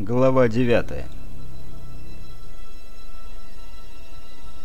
Глава 9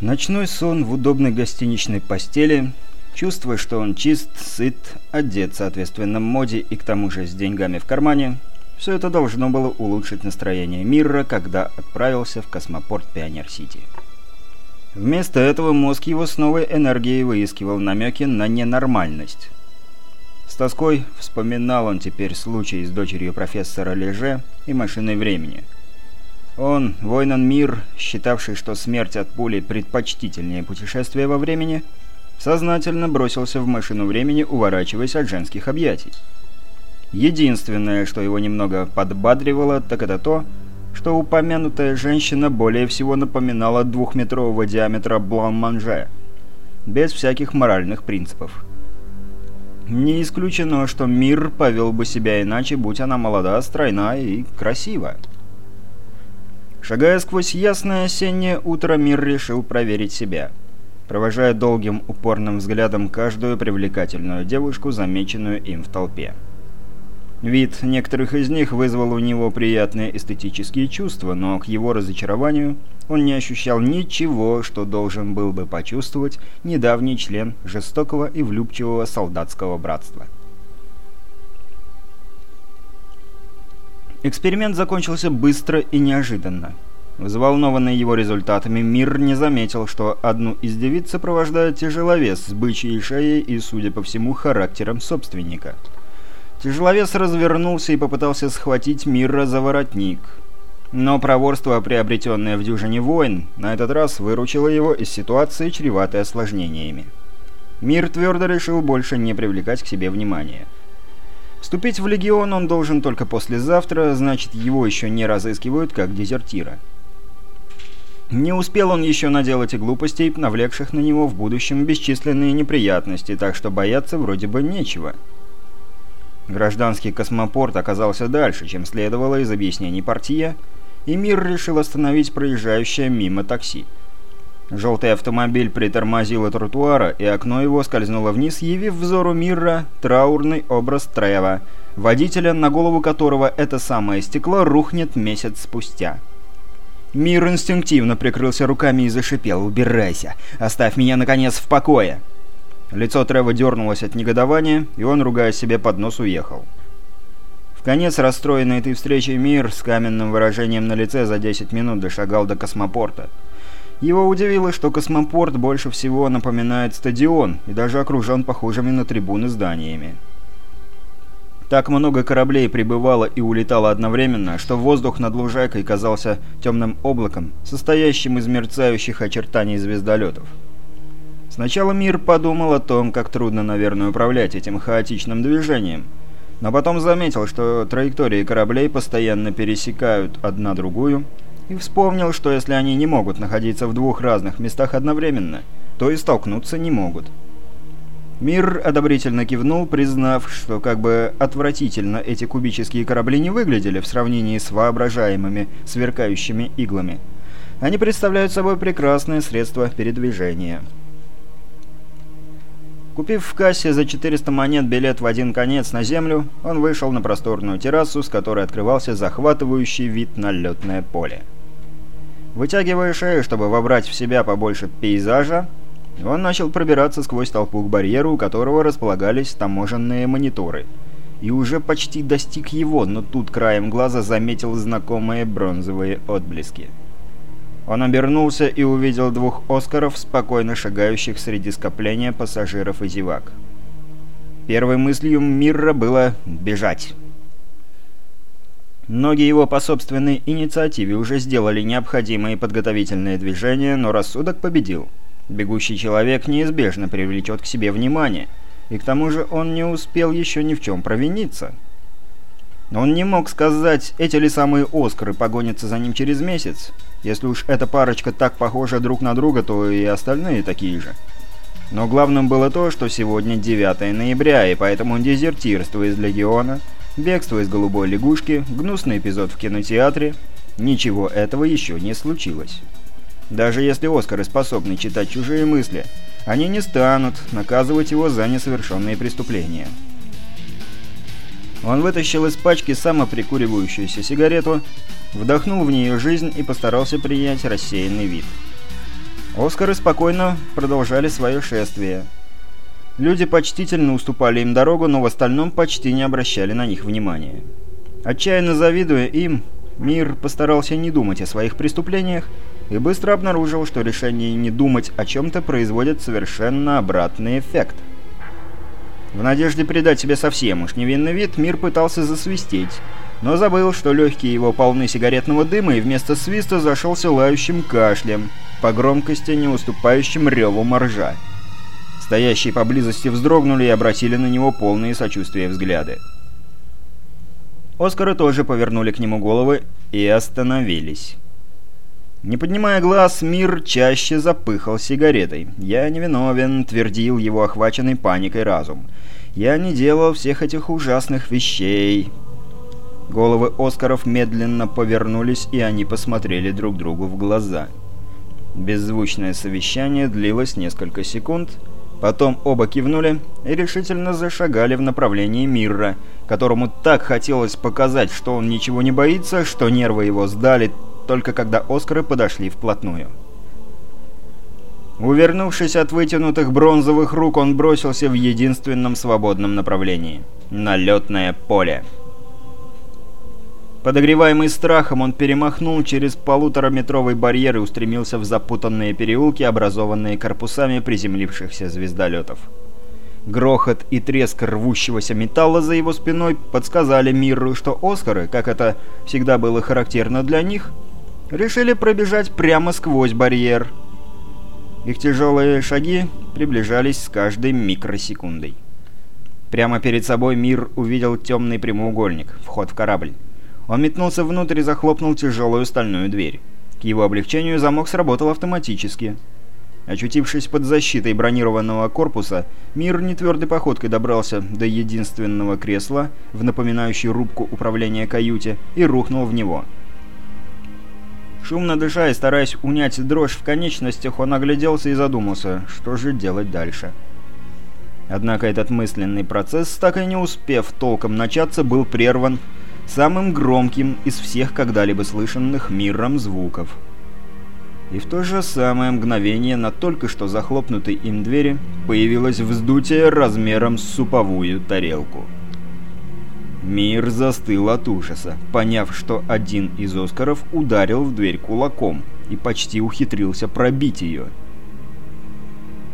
Ночной сон в удобной гостиничной постели, чувствуя, что он чист, сыт, одет соответственно моде и к тому же с деньгами в кармане, все это должно было улучшить настроение мира, когда отправился в космопорт Пионер-Сити. Вместо этого мозг его с новой энергией выискивал намеки на ненормальность. С тоской вспоминал он теперь случай с дочерью профессора Леже и машиной времени. Он, Войнан Мир, считавший, что смерть от пули предпочтительнее путешествия во времени, сознательно бросился в машину времени, уворачиваясь от женских объятий. Единственное, что его немного подбадривало, так это то, что упомянутая женщина более всего напоминала двухметрового диаметра блан-манже, без всяких моральных принципов. Не исключено, что мир повел бы себя иначе, будь она молода, стройна и красива. Шагая сквозь ясное осеннее утро, мир решил проверить себя. Провожая долгим упорным взглядом каждую привлекательную девушку, замеченную им в толпе. Вид некоторых из них вызвал у него приятные эстетические чувства, но к его разочарованию он не ощущал ничего, что должен был бы почувствовать недавний член жестокого и влюбчивого солдатского братства. Эксперимент закончился быстро и неожиданно. Взволнованный его результатами, Мир не заметил, что одну из девиц сопровождает тяжеловес с бычьей шеей и, судя по всему, характером собственника – Тяжеловес развернулся и попытался схватить Мирра за воротник. Но проворство, приобретенное в дюжине войн, на этот раз выручило его из ситуации, чреватой осложнениями. Мир твердо решил больше не привлекать к себе внимания. Вступить в Легион он должен только послезавтра, значит, его еще не разыскивают как дезертира. Не успел он еще наделать и глупостей, навлекших на него в будущем бесчисленные неприятности, так что бояться вроде бы нечего. Гражданский космопорт оказался дальше, чем следовало из объяснений партия, и мир решил остановить проезжающее мимо такси. Желтый автомобиль притормозил у тротуара, и окно его скользнуло вниз, явив взору мира траурный образ Трева, водителя, на голову которого это самое стекло рухнет месяц спустя. Мир инстинктивно прикрылся руками и зашипел «Убирайся! Оставь меня, наконец, в покое!» Лицо Трева дернулось от негодования, и он, ругая себе под нос, уехал. В конец расстроенный этой встречей мир с каменным выражением на лице за 10 минут дошагал до космопорта. Его удивило, что космопорт больше всего напоминает стадион и даже окружен похожими на трибуны зданиями. Так много кораблей прибывало и улетало одновременно, что воздух над лужайкой казался темным облаком, состоящим из мерцающих очертаний звездолетов. Сначала мир подумал о том, как трудно, наверное, управлять этим хаотичным движением. Но потом заметил, что траектории кораблей постоянно пересекают одна другую, и вспомнил, что если они не могут находиться в двух разных местах одновременно, то и столкнуться не могут. Мир одобрительно кивнул, признав, что как бы отвратительно эти кубические корабли не выглядели в сравнении с воображаемыми сверкающими иглами. Они представляют собой прекрасное средство передвижения. Купив в кассе за 400 монет билет в один конец на землю, он вышел на просторную террасу, с которой открывался захватывающий вид на летное поле. Вытягивая шею, чтобы вобрать в себя побольше пейзажа, он начал пробираться сквозь толпу к барьеру, у которого располагались таможенные мониторы. И уже почти достиг его, но тут краем глаза заметил знакомые бронзовые отблески. Он обернулся и увидел двух «Оскаров», спокойно шагающих среди скопления пассажиров и зевак. Первой мыслью Мирра было «бежать». Ноги его по собственной инициативе уже сделали необходимые подготовительные движения, но рассудок победил. Бегущий человек неизбежно привлечет к себе внимание, и к тому же он не успел еще ни в чем провиниться. Но он не мог сказать, эти ли самые «Оскары» погонятся за ним через месяц, если уж эта парочка так похожа друг на друга, то и остальные такие же. Но главным было то, что сегодня 9 ноября, и поэтому дезертирство из Легиона, бегство из Голубой Лягушки, гнусный эпизод в кинотеатре, ничего этого еще не случилось. Даже если Оскары способны читать чужие мысли, они не станут наказывать его за несовершенные преступления. Он вытащил из пачки самоприкуривающуюся сигарету, вдохнул в нее жизнь и постарался принять рассеянный вид. Оскары спокойно продолжали свое шествие. Люди почтительно уступали им дорогу, но в остальном почти не обращали на них внимания. Отчаянно завидуя им, мир постарался не думать о своих преступлениях и быстро обнаружил, что решение не думать о чем-то производит совершенно обратный эффект – в надежде придать себе совсем уж невинный вид, мир пытался засвистеть, но забыл, что легкие его полны сигаретного дыма и вместо свиста зашелся лающим кашлем, по громкости не уступающим реву моржа. Стоящие поблизости вздрогнули и обратили на него полные сочувствия взгляды. Оскары тоже повернули к нему головы и остановились. Не поднимая глаз, мир чаще запыхал сигаретой. «Я невиновен», — твердил его охваченный паникой разум. «Я не делал всех этих ужасных вещей». Головы Оскаров медленно повернулись, и они посмотрели друг другу в глаза. Беззвучное совещание длилось несколько секунд, потом оба кивнули и решительно зашагали в направлении Мирра, которому так хотелось показать, что он ничего не боится, что нервы его сдали только когда Оскары подошли вплотную. Увернувшись от вытянутых бронзовых рук, он бросился в единственном свободном направлении — на летное поле. Подогреваемый страхом, он перемахнул через полутораметровый барьер и устремился в запутанные переулки, образованные корпусами приземлившихся звездолетов. Грохот и треск рвущегося металла за его спиной подсказали Мирру, что Оскары, как это всегда было характерно для них, решили пробежать прямо сквозь барьер. Их тяжелые шаги приближались с каждой микросекундой. Прямо перед собой Мир увидел темный прямоугольник, вход в корабль. Он метнулся внутрь и захлопнул тяжелую стальную дверь. К его облегчению замок сработал автоматически. Очутившись под защитой бронированного корпуса, Мир нетвердой походкой добрался до единственного кресла в напоминающей рубку управления каюте и рухнул в него. Шумно дыша и стараясь унять дрожь в конечностях, он огляделся и задумался, что же делать дальше. Однако этот мысленный процесс, так и не успев толком начаться, был прерван самым громким из всех когда-либо слышанных миром звуков. И в то же самое мгновение на только что захлопнутой им двери появилось вздутие размером с суповую тарелку. Мир застыл от ужаса, поняв, что один из Оскаров ударил в дверь кулаком и почти ухитрился пробить ее.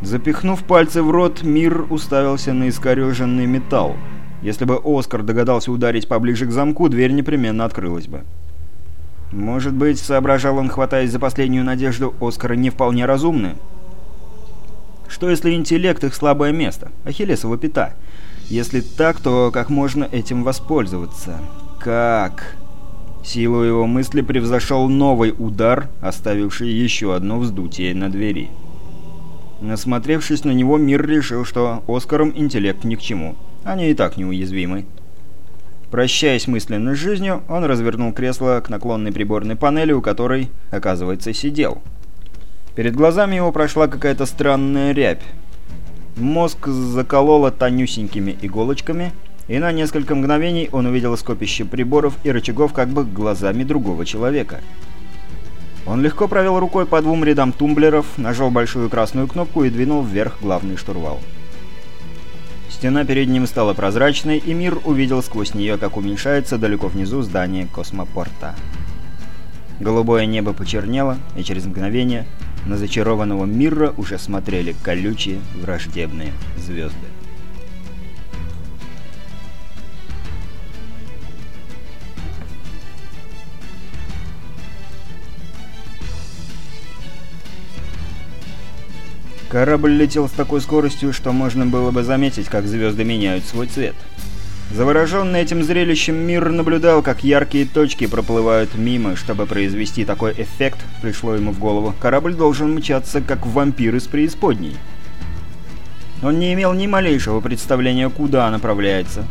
Запихнув пальцы в рот, Мир уставился на искореженный металл. Если бы Оскар догадался ударить поближе к замку, дверь непременно открылась бы. Может быть, соображал он, хватаясь за последнюю надежду, Оскара не вполне разумны? Что если интеллект их слабое место? Ахиллесова пята. Если так, то как можно этим воспользоваться? Как? Силу его мысли превзошел новый удар, оставивший еще одно вздутие на двери. Насмотревшись на него, мир решил, что Оскаром интеллект ни к чему. Они и так неуязвимы. Прощаясь мысленно с жизнью, он развернул кресло к наклонной приборной панели, у которой, оказывается, сидел. Перед глазами его прошла какая-то странная рябь. Мозг закололо тонюсенькими иголочками, и на несколько мгновений он увидел скопище приборов и рычагов как бы глазами другого человека. Он легко провел рукой по двум рядам тумблеров, нажал большую красную кнопку и двинул вверх главный штурвал. Стена перед ним стала прозрачной, и мир увидел сквозь нее, как уменьшается далеко внизу здание космопорта. Голубое небо почернело, и через мгновение на зачарованного мира уже смотрели колючие враждебные звезды. Корабль летел с такой скоростью, что можно было бы заметить, как звезды меняют свой цвет. Завороженный этим зрелищем мир наблюдал, как яркие точки проплывают мимо. Чтобы произвести такой эффект, пришло ему в голову, корабль должен мчаться, как вампир из преисподней. Он не имел ни малейшего представления, куда направляется.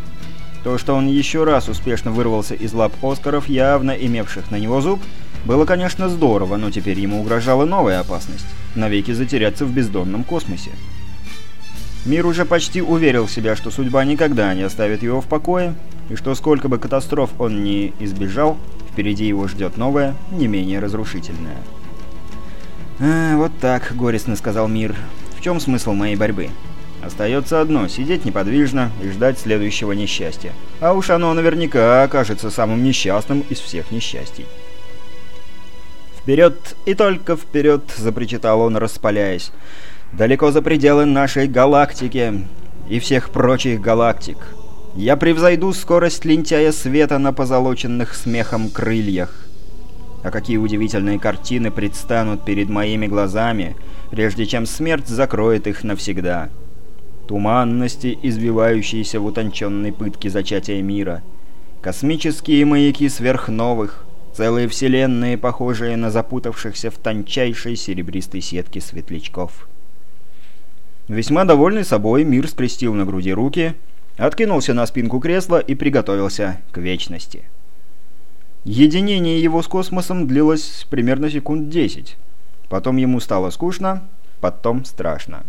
То, что он еще раз успешно вырвался из лап Оскаров, явно имевших на него зуб, было, конечно, здорово, но теперь ему угрожала новая опасность — навеки затеряться в бездонном космосе. Мир уже почти уверил себя, что судьба никогда не оставит его в покое, и что сколько бы катастроф он ни избежал, впереди его ждет новое, не менее разрушительное. «А, вот так», — горестно сказал Мир. «В чем смысл моей борьбы?» Остается одно — сидеть неподвижно и ждать следующего несчастья. А уж оно наверняка окажется самым несчастным из всех несчастий. «Вперед и только вперед!» — запричитал он, распаляясь. «Далеко за пределы нашей галактики и всех прочих галактик. Я превзойду скорость лентяя света на позолоченных смехом крыльях. А какие удивительные картины предстанут перед моими глазами, прежде чем смерть закроет их навсегда. Туманности, извивающиеся в утонченной пытке зачатия мира. Космические маяки сверхновых, Целые вселенные, похожие на запутавшихся в тончайшей серебристой сетке светлячков. Весьма довольный собой, мир скрестил на груди руки, откинулся на спинку кресла и приготовился к вечности. Единение его с космосом длилось примерно секунд десять. Потом ему стало скучно, потом страшно.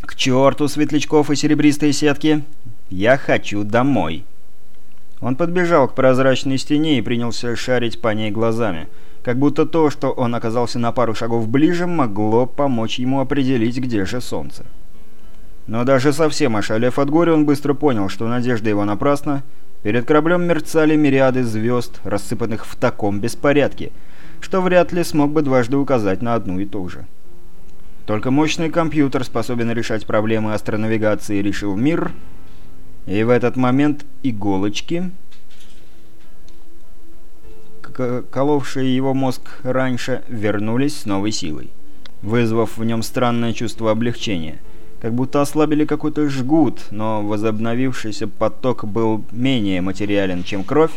«К черту светлячков и серебристые сетки! Я хочу домой!» Он подбежал к прозрачной стене и принялся шарить по ней глазами, как будто то, что он оказался на пару шагов ближе, могло помочь ему определить, где же солнце. Но даже совсем ошалев от горя, он быстро понял, что надежда его напрасна. Перед кораблем мерцали мириады звезд, рассыпанных в таком беспорядке, что вряд ли смог бы дважды указать на одну и ту же. Только мощный компьютер способен решать проблемы астронавигации, решил мир — и в этот момент иголочки, коловшие его мозг раньше, вернулись с новой силой, вызвав в нем странное чувство облегчения. Как будто ослабили какой-то жгут, но возобновившийся поток был менее материален, чем кровь,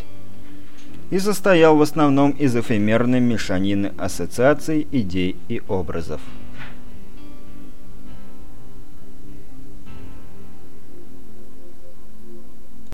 и состоял в основном из эфемерной мешанины ассоциаций, идей и образов.